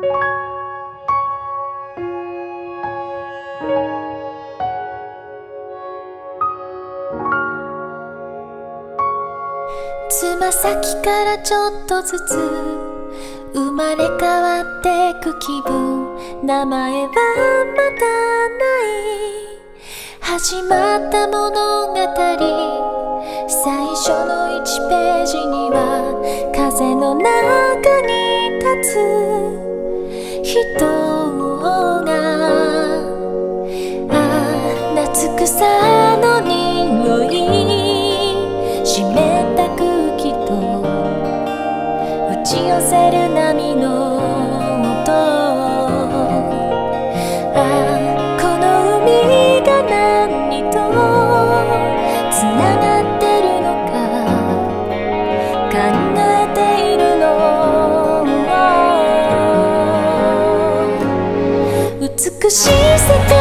つま先からちょっとずつ生まれ変わってく気分。名前はまだない。始まった物語。最初の1ページには風の中に立つ。美しい世界。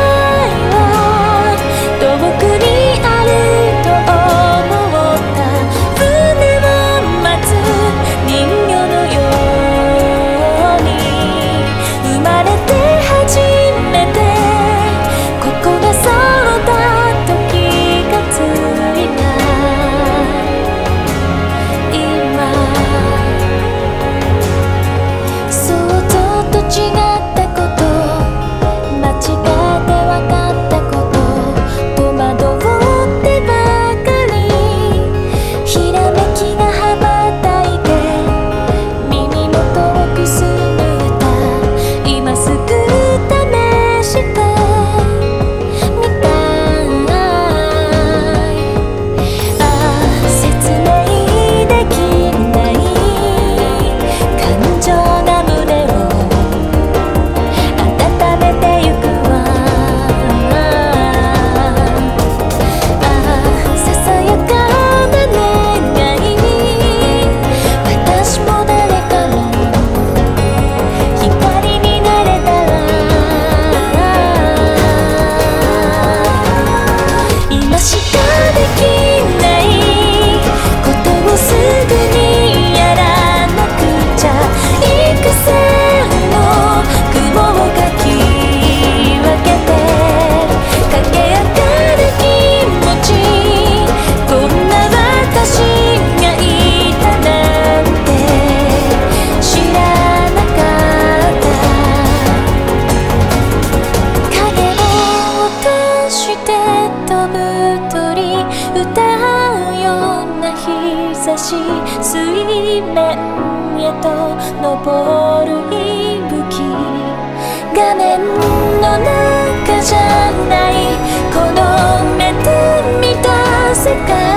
ぶとり歌うような日差し水面へと昇る息吹画面の中じゃないこの目で見た世界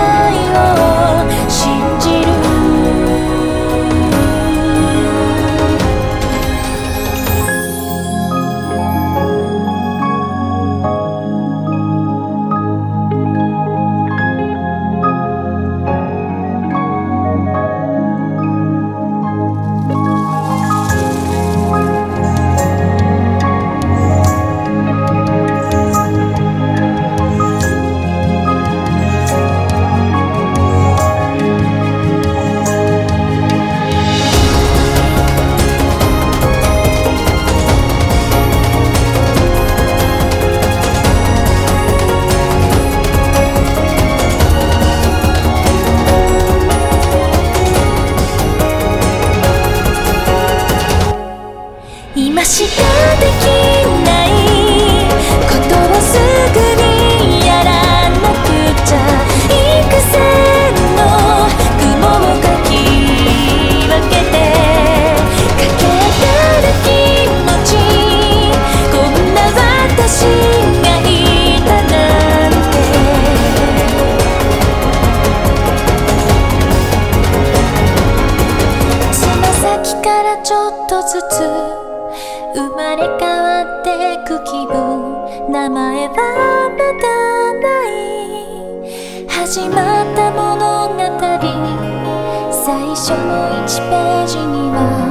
ってく気分。名前はまたない。始まった物語。最初の1ページには